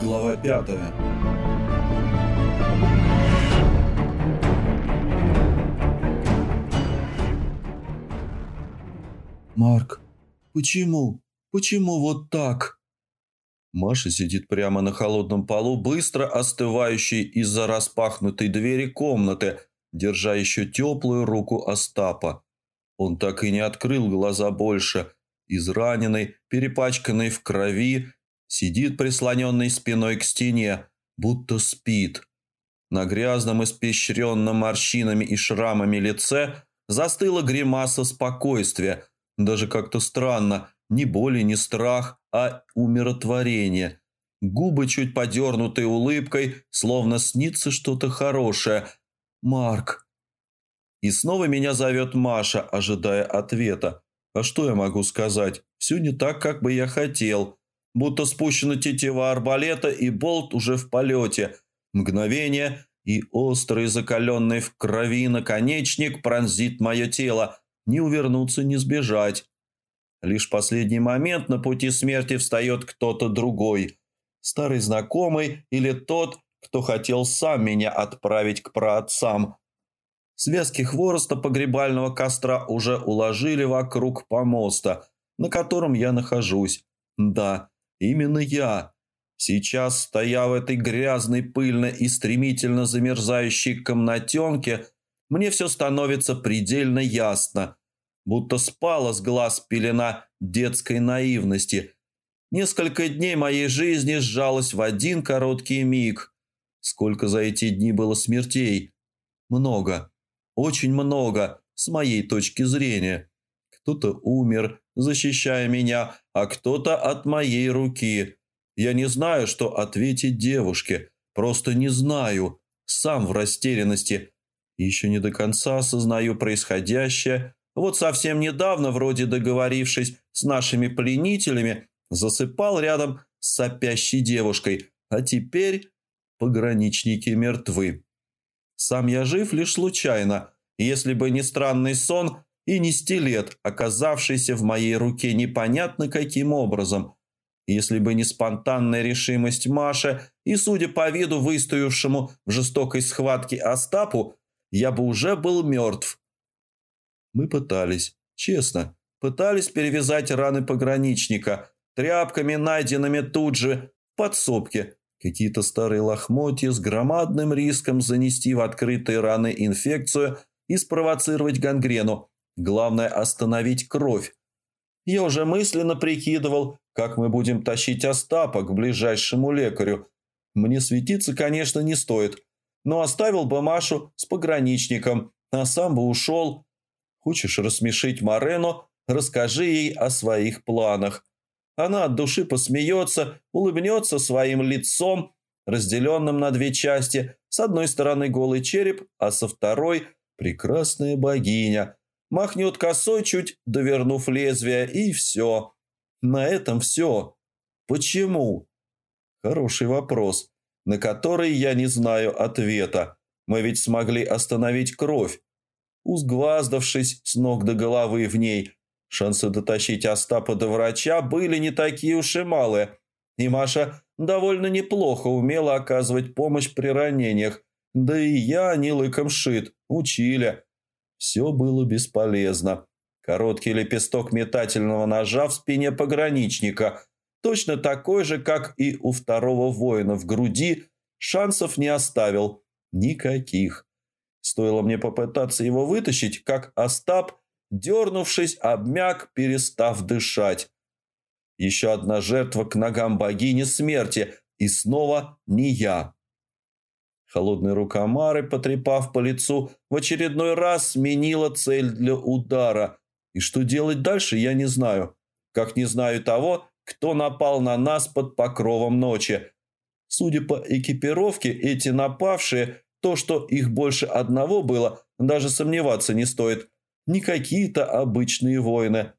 Глава пятая «Марк, почему? Почему вот так?» Маша сидит прямо на холодном полу, быстро остывающей из-за распахнутой двери комнаты, держа еще теплую руку Остапа. Он так и не открыл глаза больше. Израненный, перепачканный в крови, сидит прислоненный спиной к стене, будто спит. На грязном, испещренном морщинами и шрамами лице застыла гримаса спокойствия – даже как-то странно, ни боли, ни страх, а умиротворение. Губы чуть подернутые улыбкой, словно снится что-то хорошее. «Марк». И снова меня зовет Маша, ожидая ответа. А что я могу сказать? Все не так, как бы я хотел. Будто спущена тетива арбалета, и болт уже в полете. Мгновение, и острый, закаленный в крови наконечник пронзит мое тело, ни увернуться, ни сбежать. Лишь последний момент на пути смерти встает кто-то другой. Старый знакомый или тот, кто хотел сам меня отправить к праотцам. Связки хвороста погребального костра уже уложили вокруг помоста, на котором я нахожусь. Да, именно я. Сейчас, стоя в этой грязной, пыльной и стремительно замерзающей комнатенке, мне все становится предельно ясно. Будто спала с глаз пелена детской наивности. Несколько дней моей жизни сжалось в один короткий миг. Сколько за эти дни было смертей? Много. Очень много, с моей точки зрения. Кто-то умер, защищая меня, а кто-то от моей руки. Я не знаю, что ответить девушке. Просто не знаю. Сам в растерянности еще не до конца осознаю происходящее. Вот совсем недавно, вроде договорившись с нашими пленителями, засыпал рядом с сопящей девушкой, а теперь пограничники мертвы. Сам я жив лишь случайно, если бы не странный сон и не стилет, оказавшийся в моей руке непонятно каким образом. Если бы не спонтанная решимость Маши и, судя по виду, выстоявшему в жестокой схватке Остапу, я бы уже был мертв. Мы пытались, честно, пытались перевязать раны пограничника тряпками, найденными тут же в подсобке. Какие-то старые лохмотья с громадным риском занести в открытые раны инфекцию и спровоцировать гангрену. Главное – остановить кровь. Я уже мысленно прикидывал, как мы будем тащить Остапа к ближайшему лекарю. Мне светиться, конечно, не стоит – но оставил бы Машу с пограничником, а сам бы ушел. Хочешь рассмешить Морену, расскажи ей о своих планах. Она от души посмеется, улыбнется своим лицом, разделенным на две части. С одной стороны голый череп, а со второй – прекрасная богиня. Махнет косой, чуть довернув лезвие, и все. На этом все. Почему? Хороший вопрос на который я не знаю ответа. Мы ведь смогли остановить кровь. Узгваздавшись с ног до головы в ней, шансы дотащить Остапа до врача были не такие уж и малые. И Маша довольно неплохо умела оказывать помощь при ранениях. Да и я не лыком шит, учили. Все было бесполезно. Короткий лепесток метательного ножа в спине пограничника – точно такой же, как и у второго воина в груди, шансов не оставил. Никаких. Стоило мне попытаться его вытащить, как Остап, дернувшись, обмяк, перестав дышать. Еще одна жертва к ногам богини смерти, и снова не я. Холодная рука Мары, потрепав по лицу, в очередной раз сменила цель для удара. И что делать дальше, я не знаю. Как не знаю того, кто напал на нас под покровом ночи. Судя по экипировке, эти напавшие, то, что их больше одного было, даже сомневаться не стоит. Не какие-то обычные воины.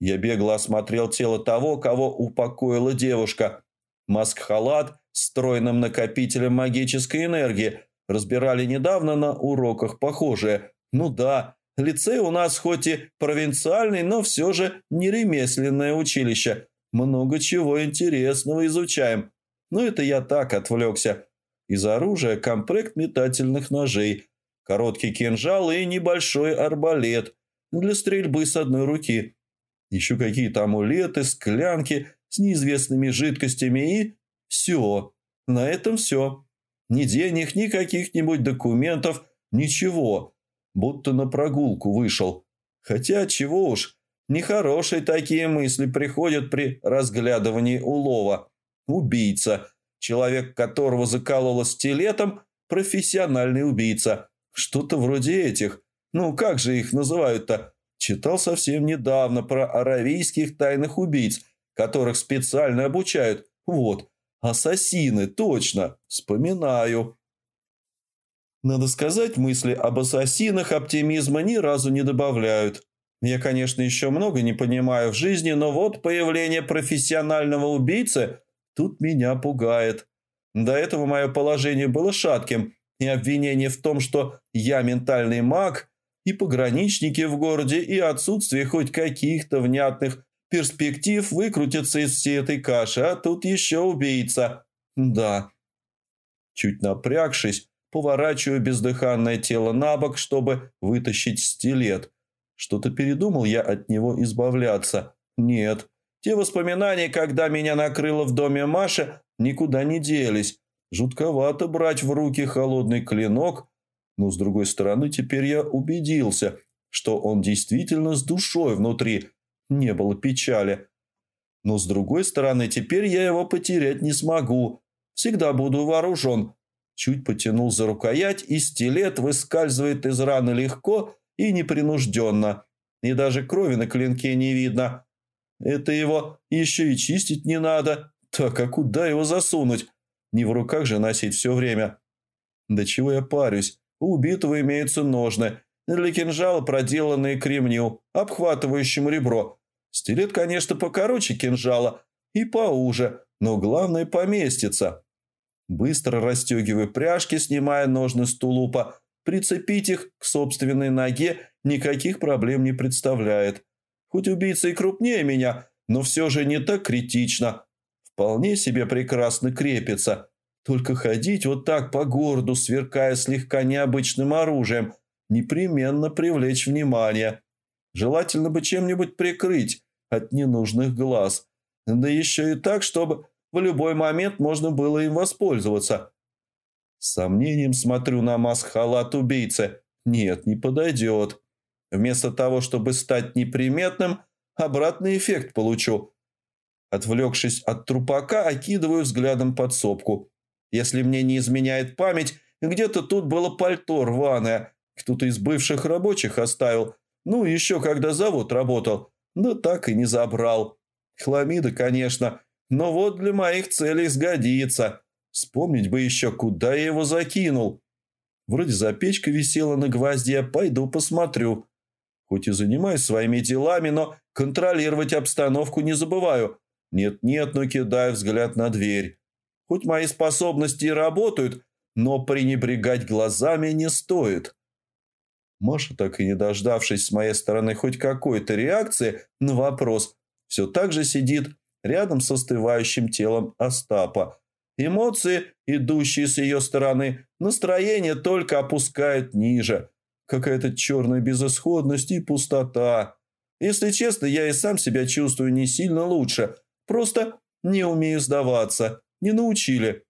Я бегло осмотрел тело того, кого упокоила девушка. Маск-халат с стройным накопителем магической энергии. Разбирали недавно на уроках похожие. Ну да, Лицей у нас хоть и провинциальный, но все же не ремесленное училище. Много чего интересного изучаем. Но это я так отвлекся. Из оружия комплект метательных ножей, короткий кинжал и небольшой арбалет для стрельбы с одной руки. Еще какие-то амулеты, склянки с неизвестными жидкостями и все. На этом все. Ни денег, ни каких-нибудь документов, ничего. Будто на прогулку вышел. Хотя, чего уж, нехорошие такие мысли приходят при разглядывании улова. Убийца. Человек, которого закололо стилетом, профессиональный убийца. Что-то вроде этих. Ну, как же их называют-то? Читал совсем недавно про аравийских тайных убийц, которых специально обучают. Вот, ассасины, точно, вспоминаю. Надо сказать, мысли об ассасинах оптимизма ни разу не добавляют. Я, конечно, еще много не понимаю в жизни, но вот появление профессионального убийцы тут меня пугает. До этого мое положение было шатким, и обвинение в том, что я ментальный маг, и пограничники в городе, и отсутствие хоть каких-то внятных перспектив выкрутиться из всей этой каши, а тут еще убийца. Да. Чуть напрягшись, поворачиваю бездыханное тело на бок, чтобы вытащить стилет. Что-то передумал я от него избавляться. Нет. Те воспоминания, когда меня накрыло в доме Маши, никуда не делись. Жутковато брать в руки холодный клинок, но, с другой стороны, теперь я убедился, что он действительно с душой внутри. Не было печали. Но, с другой стороны, теперь я его потерять не смогу. Всегда буду вооружен. Чуть потянул за рукоять, и стилет выскальзывает из раны легко и непринужденно. И даже крови на клинке не видно. Это его еще и чистить не надо. Так, а куда его засунуть? Не в руках же носить все время. Да чего я парюсь? У убитого имеются ножны. Для кинжала проделанные кремню, обхватывающим ребро. Стилет, конечно, покороче кинжала и поуже, но главное поместится. Быстро расстегиваю пряжки, снимая ножны с тулупа. Прицепить их к собственной ноге никаких проблем не представляет. Хоть убийца и крупнее меня, но все же не так критично. Вполне себе прекрасно крепится. Только ходить вот так по городу, сверкая слегка необычным оружием, непременно привлечь внимание. Желательно бы чем-нибудь прикрыть от ненужных глаз. Да еще и так, чтобы в любой момент можно было им воспользоваться. С сомнением смотрю на маск-халат убийцы. Нет, не подойдет. Вместо того, чтобы стать неприметным, обратный эффект получу. Отвлекшись от трупака, окидываю взглядом подсобку. Если мне не изменяет память, где-то тут было пальто рваное. Кто-то из бывших рабочих оставил. Ну, еще когда завод работал. Да так и не забрал. Хламида, конечно, но вот для моих целей сгодится. Вспомнить бы еще, куда я его закинул. Вроде запечка висела на гвозде, пойду посмотрю. Хоть и занимаюсь своими делами, но контролировать обстановку не забываю. Нет-нет, но кидаю взгляд на дверь. Хоть мои способности и работают, но пренебрегать глазами не стоит. Маша, так и не дождавшись с моей стороны хоть какой-то реакции на вопрос, все так же сидит рядом с остывающим телом Остапа. Эмоции, идущие с ее стороны, настроение только опускают ниже. Какая-то черная безысходность и пустота. Если честно, я и сам себя чувствую не сильно лучше. Просто не умею сдаваться не научили.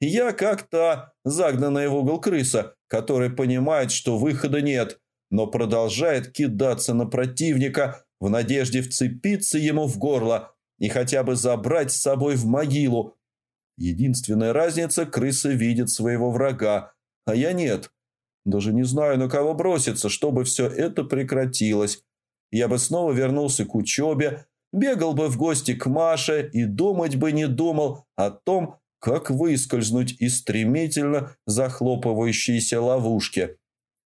Я как то загнанная в угол крыса, которая понимает, что выхода нет, но продолжает кидаться на противника в надежде вцепиться ему в горло и хотя бы забрать с собой в могилу. Единственная разница – крыса видит своего врага, а я нет. Даже не знаю, на кого броситься, чтобы все это прекратилось. Я бы снова вернулся к учебе, бегал бы в гости к Маше и думать бы не думал о том, как выскользнуть из стремительно захлопывающейся ловушки.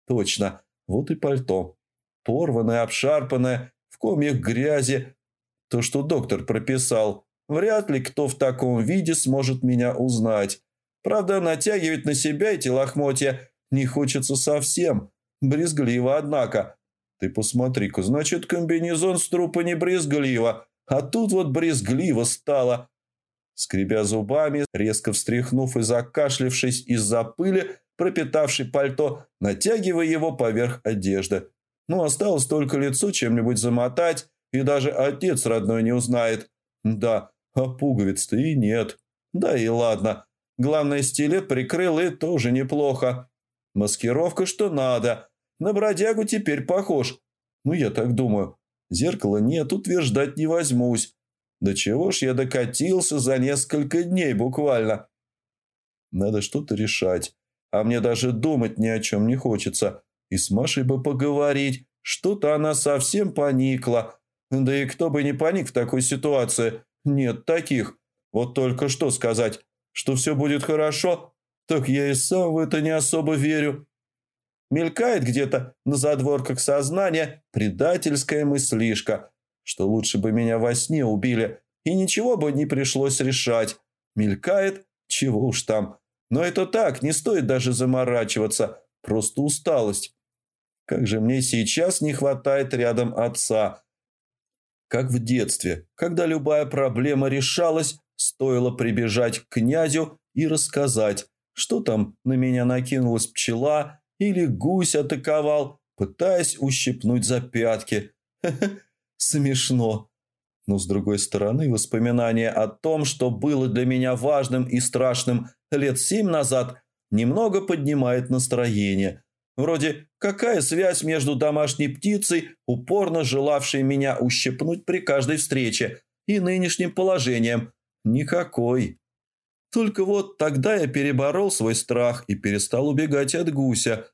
Точно, вот и пальто. Порванное, обшарпанное, в комьях грязи. То, что доктор прописал. Вряд ли кто в таком виде сможет меня узнать. Правда, натягивать на себя эти лохмотья не хочется совсем. Брезгливо, однако. Ты посмотри-ка, значит, комбинезон с трупа не брезгливо, а тут вот брезгливо стало. Скребя зубами, резко встряхнув и закашлившись из-за пыли, пропитавшей пальто, натягивая его поверх одежды. Ну, осталось только лицо чем-нибудь замотать, и даже отец родной не узнает. Да, а пуговиц-то и нет. Да и ладно. Главное, стилет прикрыл, и тоже неплохо. Маскировка что надо. На бродягу теперь похож. Ну, я так думаю. Зеркала нет, утверждать не возьмусь. До чего ж я докатился за несколько дней буквально. Надо что-то решать. А мне даже думать ни о чем не хочется. И с Машей бы поговорить. Что-то она совсем поникла. Да и кто бы не паник в такой ситуации. Нет таких. Вот только что сказать, что все будет хорошо, так я и сам в это не особо верю. Мелькает где-то на задворках сознания предательская мыслишка, что лучше бы меня во сне убили, и ничего бы не пришлось решать. Мелькает, чего уж там. Но это так, не стоит даже заморачиваться, просто усталость. Как же мне сейчас не хватает рядом отца. Как в детстве, когда любая проблема решалась, стоило прибежать к князю и рассказать, что там на меня накинулась пчела или гусь атаковал, пытаясь ущипнуть за пятки. Смешно. Но с другой стороны, воспоминания о том, что было для меня важным и страшным лет семь назад, немного поднимает настроение – Вроде какая связь между домашней птицей, упорно желавшей меня ущипнуть при каждой встрече, и нынешним положением? Никакой. Только вот тогда я переборол свой страх и перестал убегать от гуся.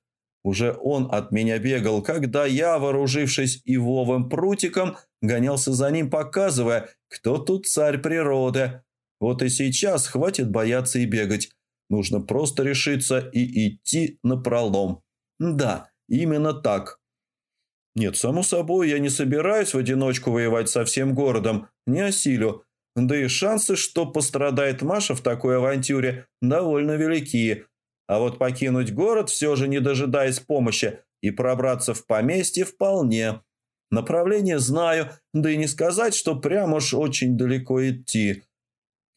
Уже он от меня бегал, когда я, вооружившись ивовым прутиком, гонялся за ним, показывая, кто тут царь природы. Вот и сейчас хватит бояться и бегать. Нужно просто решиться и идти на пролом. Да, именно так. Нет, само собой, я не собираюсь в одиночку воевать со всем городом, не осилю. Да и шансы, что пострадает Маша в такой авантюре, довольно велики. А вот покинуть город, все же не дожидаясь помощи, и пробраться в поместье вполне. Направление знаю, да и не сказать, что прям уж очень далеко идти.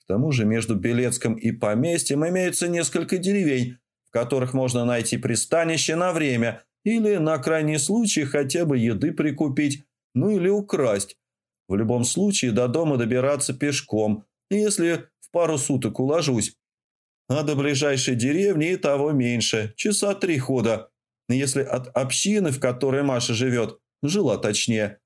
К тому же между Белецком и поместьем имеется несколько деревень, в которых можно найти пристанище на время или, на крайний случай, хотя бы еды прикупить, ну или украсть. В любом случае до дома добираться пешком, если в пару суток уложусь. А до ближайшей деревни и того меньше, часа три хода. Если от общины, в которой Маша живет, жила точнее.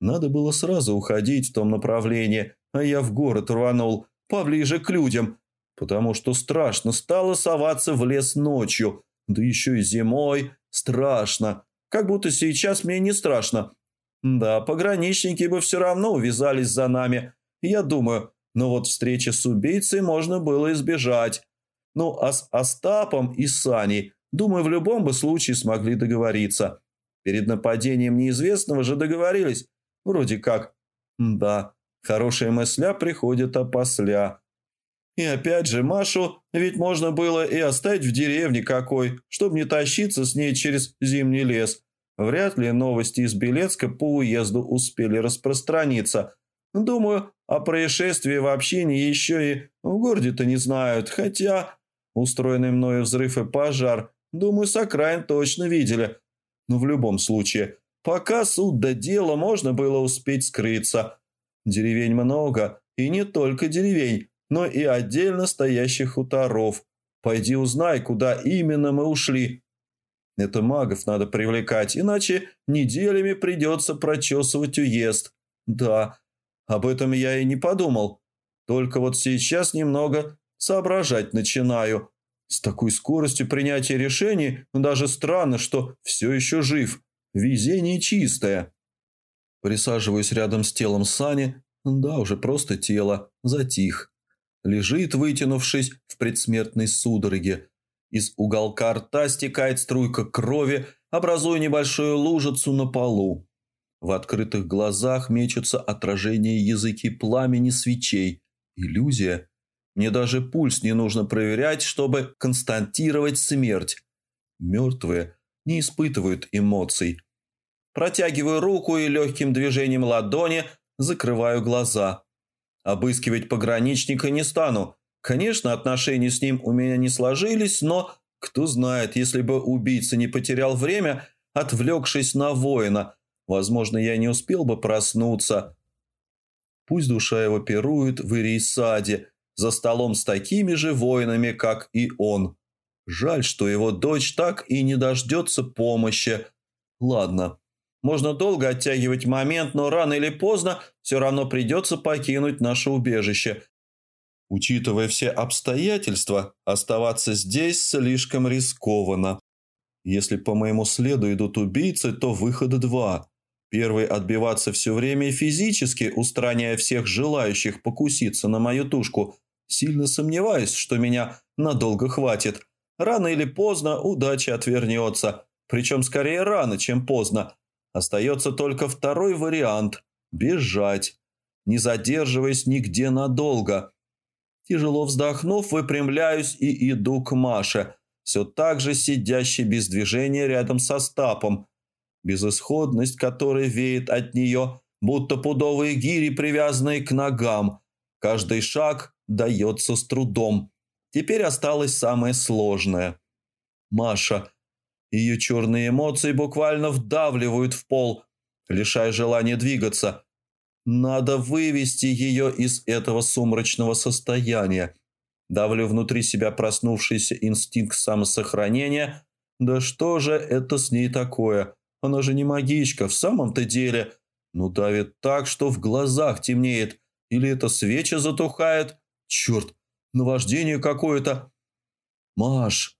Надо было сразу уходить в том направлении, а я в город рванул, поближе к людям, потому что страшно стало соваться в лес ночью, да еще и зимой. Страшно. Как будто сейчас мне не страшно. Да, пограничники бы все равно увязались за нами, я думаю, но вот встречи с убийцей можно было избежать. Ну, а с Остапом и Саней, думаю, в любом бы случае смогли договориться. Перед нападением неизвестного же договорились. Вроде как. Да, хорошая мысля приходит опосля. И опять же, Машу ведь можно было и оставить в деревне какой, чтобы не тащиться с ней через зимний лес. Вряд ли новости из Белецка по уезду успели распространиться. Думаю, о происшествии в общине еще и в городе-то не знают, хотя устроенный мною взрыв и пожар, думаю, с окраин точно видели. Но в любом случае, пока суд до дела можно было успеть скрыться. Деревень много, и не только деревень но и отдельно стоящих хуторов. Пойди узнай, куда именно мы ушли. Это магов надо привлекать, иначе неделями придется прочесывать уезд. Да, об этом я и не подумал. Только вот сейчас немного соображать начинаю. С такой скоростью принятия решений даже странно, что все еще жив. Везение чистое. Присаживаюсь рядом с телом Сани. Да, уже просто тело. Затих лежит, вытянувшись в предсмертной судороге. Из уголка рта стекает струйка крови, образуя небольшую лужицу на полу. В открытых глазах мечутся отражения языки пламени свечей. Иллюзия. Мне даже пульс не нужно проверять, чтобы констатировать смерть. Мертвые не испытывают эмоций. Протягиваю руку и легким движением ладони закрываю глаза. Обыскивать пограничника не стану. Конечно, отношения с ним у меня не сложились, но кто знает, если бы убийца не потерял время, отвлекшись на воина, возможно, я не успел бы проснуться. Пусть душа его пирует в Ирисаде, за столом с такими же воинами, как и он. Жаль, что его дочь так и не дождется помощи. Ладно, можно долго оттягивать момент, но рано или поздно все равно придется покинуть наше убежище. Учитывая все обстоятельства, оставаться здесь слишком рискованно. Если по моему следу идут убийцы, то выхода два. Первый – отбиваться все время физически, устраняя всех желающих покуситься на мою тушку. Сильно сомневаюсь, что меня надолго хватит. Рано или поздно удача отвернется. Причем скорее рано, чем поздно. Остается только второй вариант – бежать, не задерживаясь нигде надолго. Тяжело вздохнув, выпрямляюсь и иду к Маше, все так же сидящей без движения рядом со Стапом. Безысходность, которая веет от нее, будто пудовые гири, привязанные к ногам. Каждый шаг дается с трудом. Теперь осталось самое сложное. Маша. Ее черные эмоции буквально вдавливают в пол, лишая желания двигаться. Надо вывести ее из этого сумрачного состояния. Давлю внутри себя проснувшийся инстинкт самосохранения. Да что же это с ней такое? Она же не магичка, в самом-то деле. Ну давит так, что в глазах темнеет. Или это свечи затухает? Черт, наваждение какое-то. Маш.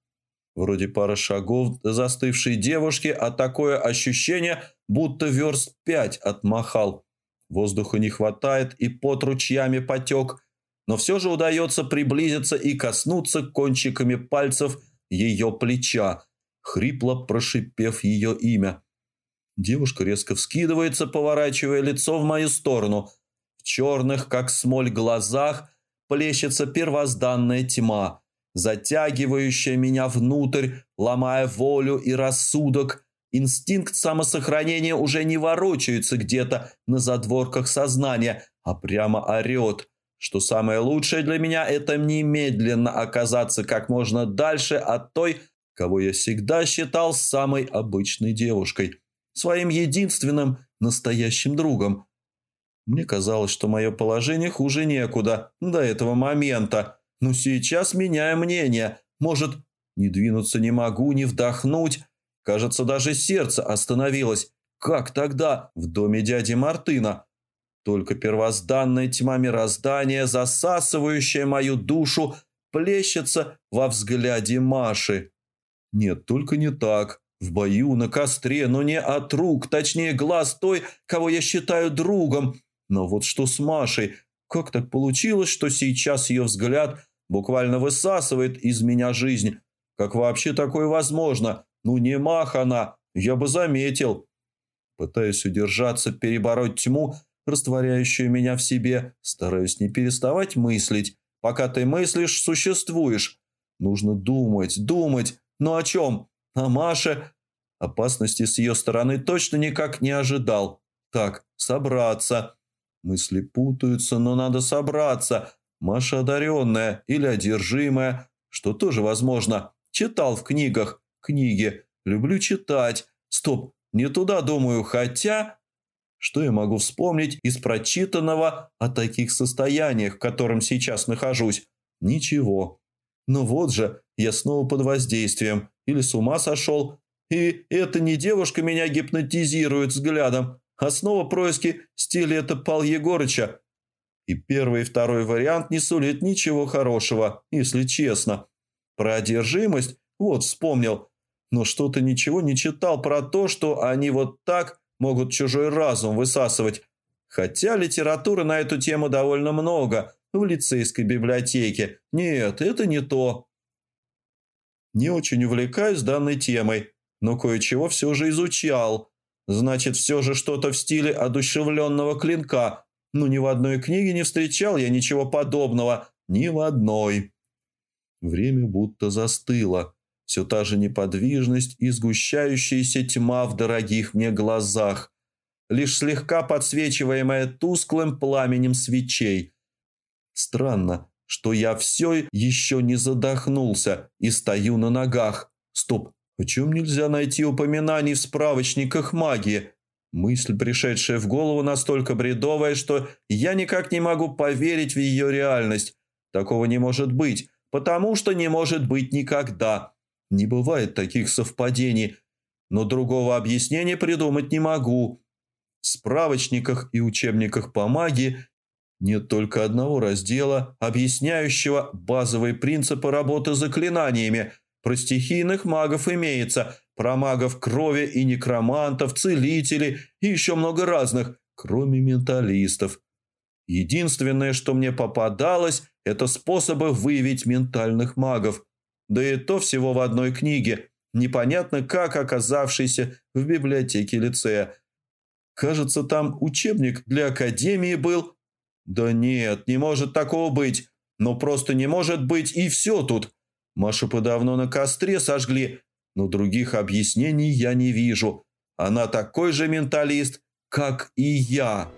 Вроде пара шагов до застывшей девушки, а такое ощущение, будто верст пять отмахал. Воздуха не хватает и под ручьями потек, но все же удается приблизиться и коснуться кончиками пальцев ее плеча, хрипло прошипев ее имя. Девушка резко вскидывается, поворачивая лицо в мою сторону. В черных, как смоль, глазах – плещется первозданная тьма, затягивающая меня внутрь, ломая волю и рассудок. Инстинкт самосохранения уже не ворочается где-то на задворках сознания, а прямо орет, что самое лучшее для меня – это немедленно оказаться как можно дальше от той, кого я всегда считал самой обычной девушкой, своим единственным настоящим другом – мне казалось, что мое положение хуже некуда до этого момента. Но сейчас меняю мнение. Может, не двинуться не могу, не вдохнуть. Кажется, даже сердце остановилось. Как тогда в доме дяди Мартына? Только первозданная тьма мироздания, засасывающая мою душу, плещется во взгляде Маши. Нет, только не так. В бою, на костре, но не от рук, точнее глаз той, кого я считаю другом, но вот что с Машей? Как так получилось, что сейчас ее взгляд буквально высасывает из меня жизнь? Как вообще такое возможно? Ну не мах она, я бы заметил. Пытаюсь удержаться, перебороть тьму, растворяющую меня в себе, стараюсь не переставать мыслить. Пока ты мыслишь, существуешь. Нужно думать, думать. Но о чем? О Маше? Опасности с ее стороны точно никак не ожидал. Так, собраться. Мысли путаются, но надо собраться. Маша одаренная или одержимая, что тоже возможно. Читал в книгах. Книги. Люблю читать. Стоп, не туда думаю, хотя... Что я могу вспомнить из прочитанного о таких состояниях, в котором сейчас нахожусь? Ничего. Но вот же, я снова под воздействием. Или с ума сошел. И эта не девушка меня гипнотизирует взглядом, Основа происки стиля это Пал Егорыча. И первый и второй вариант не сулит ничего хорошего, если честно. Про одержимость вот вспомнил. Но что-то ничего не читал про то, что они вот так могут чужой разум высасывать. Хотя литературы на эту тему довольно много в лицейской библиотеке. Нет, это не то. Не очень увлекаюсь данной темой, но кое-чего все же изучал. Значит, все же что-то в стиле одушевленного клинка. Но ни в одной книге не встречал я ничего подобного. Ни в одной. Время будто застыло. Все та же неподвижность и сгущающаяся тьма в дорогих мне глазах, лишь слегка подсвечиваемая тусклым пламенем свечей. Странно, что я все еще не задохнулся и стою на ногах. Стоп, почему нельзя найти упоминаний в справочниках магии? Мысль, пришедшая в голову, настолько бредовая, что я никак не могу поверить в ее реальность. Такого не может быть, потому что не может быть никогда. Не бывает таких совпадений, но другого объяснения придумать не могу. В справочниках и учебниках по магии нет только одного раздела, объясняющего базовые принципы работы заклинаниями. Про стихийных магов имеется, про магов крови и некромантов, целителей и еще много разных, кроме менталистов. Единственное, что мне попадалось, это способы выявить ментальных магов. Да и то всего в одной книге, непонятно как оказавшейся в библиотеке лицея. Кажется, там учебник для академии был. Да нет, не может такого быть. Ну просто не может быть и все тут. Машу подавно на костре сожгли, но других объяснений я не вижу. Она такой же менталист, как и я».